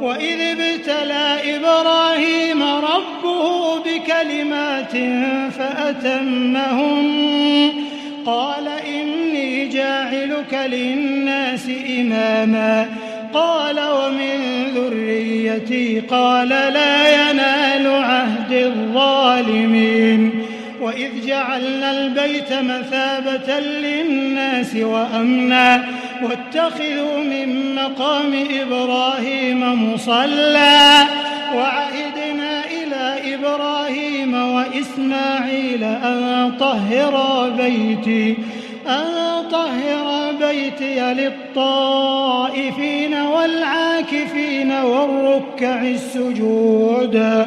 وإذ ابتلى إبراهيم ربه بكلمات فأتمهم قال إني جاعلك للناس إماما قال ومن ذريتي قال لا ينال عهد الظالمين وإذ جعلنا البيت مثابة للناس وأمنا واتخذوا من مقام إبراهيم مصلى وعهدنا إلى إبراهيم وإسماعيل أن طهر بيتي، أن طهر بيتي للطائفين والعاكفين والركع السجود.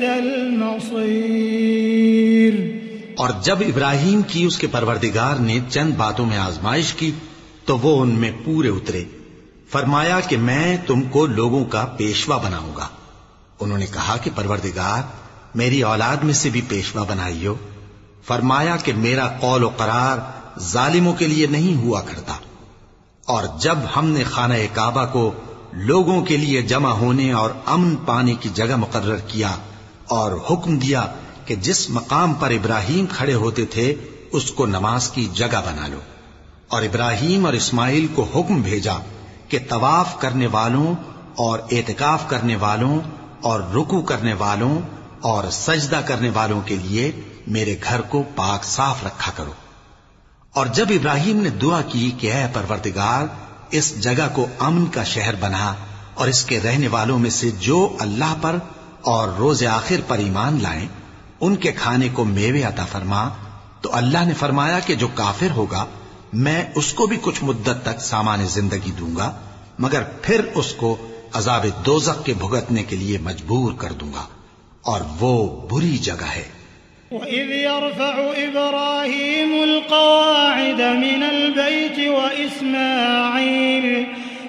المصير. اور جب ابراہیم کی اس کے پروردگار نے چند باتوں میں آزمائش کی، تو وہ ان میں پورے اترے۔ فرمایا کہ میں تم کو لوگوں کا پیشوا بناؤں گا۔ انہوں نے کہا کہ پروردگار، میری اولاد میں سے بھی پیشوا بنائی ہو فرمایا کہ میرا قول و قرار ظالموں کے لیے نہیں ہوا کرتا۔ اور جب ہم نے خانہ کعبہ کو لوگوں کے لیے جمع ہونے اور امن پانے کی جگہ مقرر کیا اور حکم دیا کہ جس مقام پر ابراہیم کھڑے ہوتے تھے، اس کو نماز کی جگہ بنا لو۔ اور ابراہیم اور اسماعیل کو حکم بھیجا کہ طواف کرنے والوں اور اعتکاف کرنے والوں اور رکو کرنے والوں اور سجدہ کرنے والوں کے لیے میرے گھر کو پاک صاف رکھا کرو۔ اور جب ابراہیم نے دعا کی کہ اے پروردگار، اس جگہ کو امن کا شہر بنا اور اس کے رہنے والوں میں سے جو اللہ پر اور روز آخر پر ایمان لائیں، ان کے کھانے کو میوے عطا فرما، تو اللہ نے فرمایا کہ جو کافر ہوگا، میں اس کو بھی کچھ مدت تک سامان زندگی دوں گا، مگر پھر اس کو عذاب دوزخ کے بھگتنے کے لیے مجبور کر دوں گا، اور وہ بری جگہ ہے۔ وإذ يرفع إبراهيم القواعد من البيت وإسماعيل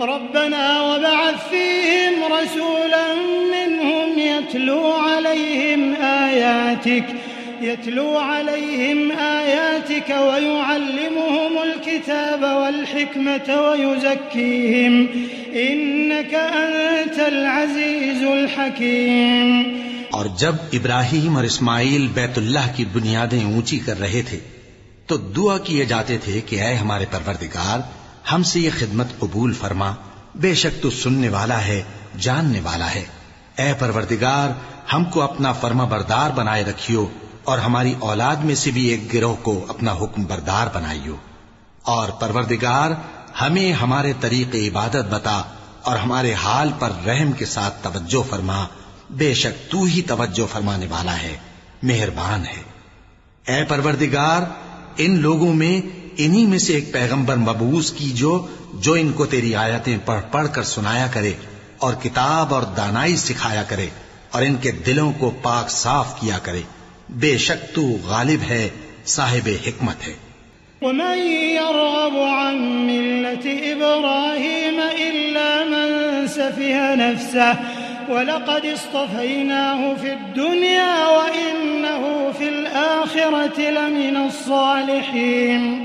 ربنا وبعث فيهم رسولا منهم يتلو عليهم آياتك، يتلو عليهم آياتك ويعلمهم الكتاب والحكمة ويزكيهم، إنك أنت العزيز الحكيم. اور جب ابراہیم اور اسماعیل بیت اللہ کی بنیادیں اونچی کر رہے تھے، تو دعا کیے جاتے تھے کہ اے ہمارے پروردگار ہم سے یہ خدمت قبول فرما، بے شک تو سننے والا ہے، جاننے والا ہے۔ اے پروردگار، ہم کو اپنا فرما بردار بنائے رکھیو اور ہماری اولاد میں سے بھی ایک گروہ کو اپنا حکم بردار بنائیو۔ اور پروردگار، ہمیں ہمارے طریق عبادت بتا اور ہمارے حال پر رحم کے ساتھ توجہ فرما۔ بے شک تو ہی توجہ فرمانے والا ہے، مہربان ہے۔ اے پروردگار، ان لوگوں میں انہی میں سے ایک پیغمبر مبوس کی جو جو ان کو تیری آیتیں پڑھ پڑھ کر سنایا کرے اور کتاب اور دانائی سکھایا کرے اور ان کے دلوں کو پاک صاف کیا کرے۔ بے شک تو غالب ہے، صاحب حکمت ہے۔ ومن يرغب عن ملة إبراهيم إلا من سفه نفسه ولقد اصطفيناه في الدنيا وإنه في الآخرة لمن الصالحين۔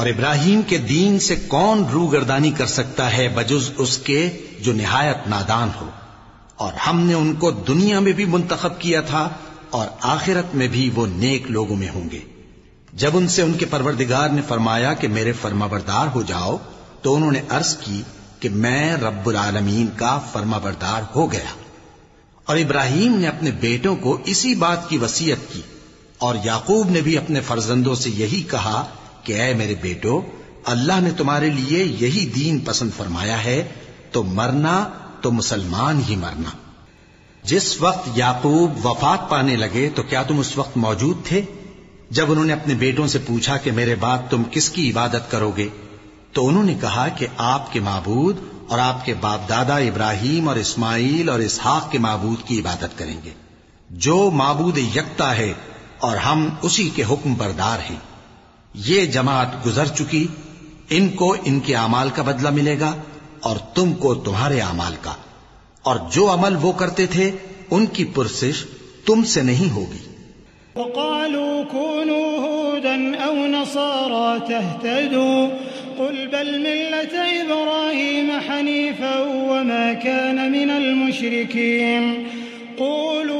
اور ابراہیم کے دین سے کون روگردانی کر سکتا ہے بجز اس کے جو نہایت نادان ہو؟ اور ہم نے ان کو دنیا میں بھی منتخب کیا تھا اور آخرت میں بھی وہ نیک لوگوں میں ہوں گے۔ جب ان سے ان کے پروردگار نے فرمایا کہ میرے فرما بردار ہو جاؤ، تو انہوں نے عرض کی کہ میں رب العالمین کا فرما بردار ہو گیا۔ اور ابراہیم نے اپنے بیٹوں کو اسی بات کی وسیعت کی اور یعقوب نے بھی اپنے فرزندوں سے یہی کہا کہ اے میرے بیٹو؟ اللہ نے تمہارے لیے یہی دین پسند فرمایا ہے، تو مرنا تو مسلمان ہی مرنا۔ جس وقت یعقوب وفات پانے لگے، تو کیا تم اس وقت موجود تھے؟ جب انہوں نے اپنے بیٹوں سے پوچھا کہ میرے بعد تم کس کی عبادت کرو گے، تو انہوں نے کہا کہ آپ کے معبود اور آپ کے باپ دادا ابراہیم اور اسماعیل اور اسحاق کے معبود کی عبادت کریں گے۔ جو معبود یکتا ہے اور ہم اسی کے حکم بردار ہیں۔ یہ جماعت گزر چکی، ان کو ان کے اعمال کا بدلہ ملے گا اور تم کو تمہارے اعمال کا۔ اور جو عمل وہ کرتے تھے، ان کی پرسش تم سے نہیں ہوگی۔ وقالوا كونوا هودا أو نصارى تهتدوا، قل بل ملة إبراهيم حنيفا وما كان من المشركين. قولوا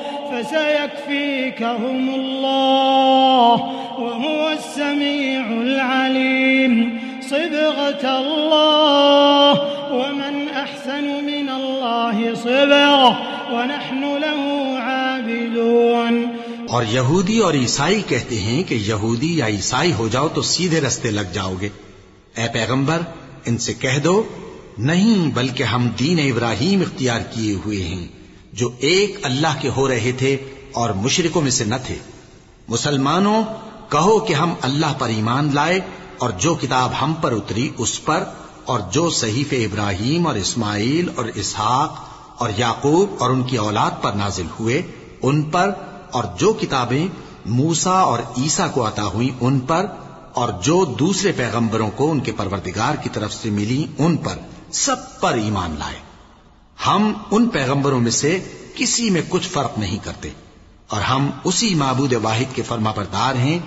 فسيكفيكهم الله وهو السميع العليم. صبغة الله ومن أحسن من الله صبغة ونحن له عابدون. اور یہودی اور عیسائی کہتے ہیں کہ یہودی یا عیسائی ہو جاؤ تو سیدھے رستے لگ جاؤ گے اے پیغمبر، ان سے کہہ دو، نہیں بلکہ ہم دین ابراہیم اختیار کیے ہوئے ہیں۔ جو ایک اللہ کے ہو رہے تھے اور مشرکوں میں سے نہ تھے۔ مسلمانوں، کہو کہ ہم اللہ پر ایمان لائے اور جو کتاب ہم پر اتری اس پر اور جو صحیف ابراہیم اور اسماعیل اور اسحاق اور یعقوب اور ان کی اولاد پر نازل ہوئے، ان پر اور جو کتابیں موسا اور عیسا کو عطا ہوئی ان پر اور جو دوسرے پیغمبروں کو ان کے پروردگار کی طرف سے ملی ان پر، سب پر ایمان لائے۔ ہم ان پیغمبروں میں سے کسی میں کچھ فرق نہیں کرتے اور ہم اسی معبود واحد کے فرما بردار ہیں۔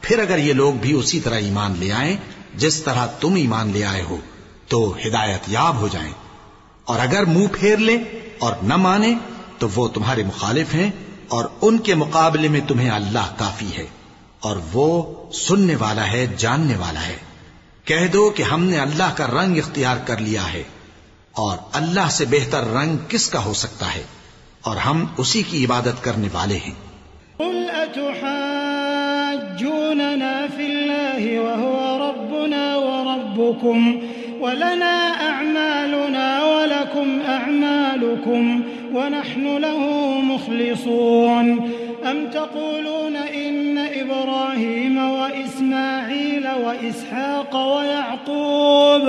پھر اگر یہ لوگ بھی اسی طرح ایمان لے آئیں، جس طرح تم ایمان لے آئے ہو، تو ہدایت یاب ہو جائیں۔ اور اگر منہ پھیر لیں اور نہ مانے تو وہ تمہارے مخالف ہیں اور ان کے مقابلے میں تمہیں اللہ کافی ہے اور وہ سننے والا ہے، جاننے والا ہے۔ کہہ دو کہ ہم نے اللہ کا رنگ اختیار کر لیا ہے۔ اور اللہ سے بہتر رنگ کس کا ہو سکتا ہے؟ اور ہم اسی کی عبادت کرنے والے ہیں۔ قل أتحاجوننا في الله وهو ربنا وربكم ولنا أعمالنا ولكم أعمالكم ونحن له مخلصون أم تقولون إن إبراهيم وإسماعيل وإسحاق ويعقوب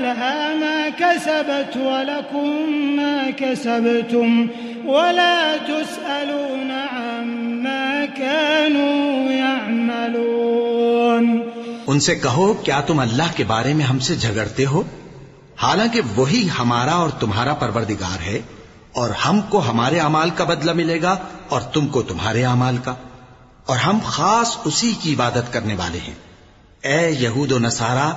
لها ما كسبت ولكم ما كسبتم ولا تسألون عما كانوا يعملون ان سے کہو، کیا تم اللہ کے بارے میں ہم سے جھگڑتے ہو؟ حالانکہ وہی ہمارا اور تمہارا پروردگار ہے، اور ہم کو ہمارے امال کا بدلہ ملے گا اور تم کو تمہارے امال کا۔ اور ہم خاص اسی کی عبادت کرنے والے ہیں۔ اے یہود و نصارہ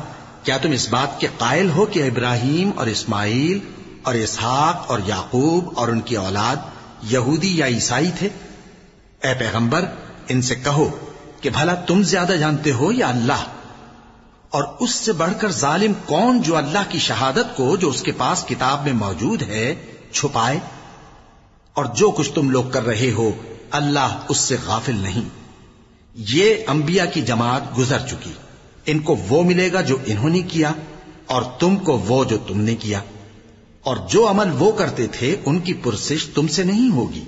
کیا تم اس بات کے قائل ہو کہ ابراہیم اور اسماعیل اور اسحاق اور یعقوب اور ان کی اولاد یہودی یا عیسائی تھے؟ اے پیغمبر، ان سے کہو کہ بھلا تم زیادہ جانتے ہو یا اللہ؟ اور اس سے بڑھ کر ظالم کون جو اللہ کی شہادت کو جو اس کے پاس کتاب میں موجود ہے چھپائے؟ اور جو کچھ تم لوگ کر رہے ہو، اللہ اس سے غافل نہیں۔ یہ انبیاء کی جماعت گزر چکی۔ ان کو وہ ملے گا جو انہوں نے کیا اور تم کو وہ جو تم نے کیا اور جو عمل وہ کرتے تھے ان کی پرسش تم سے نہیں ہوگی۔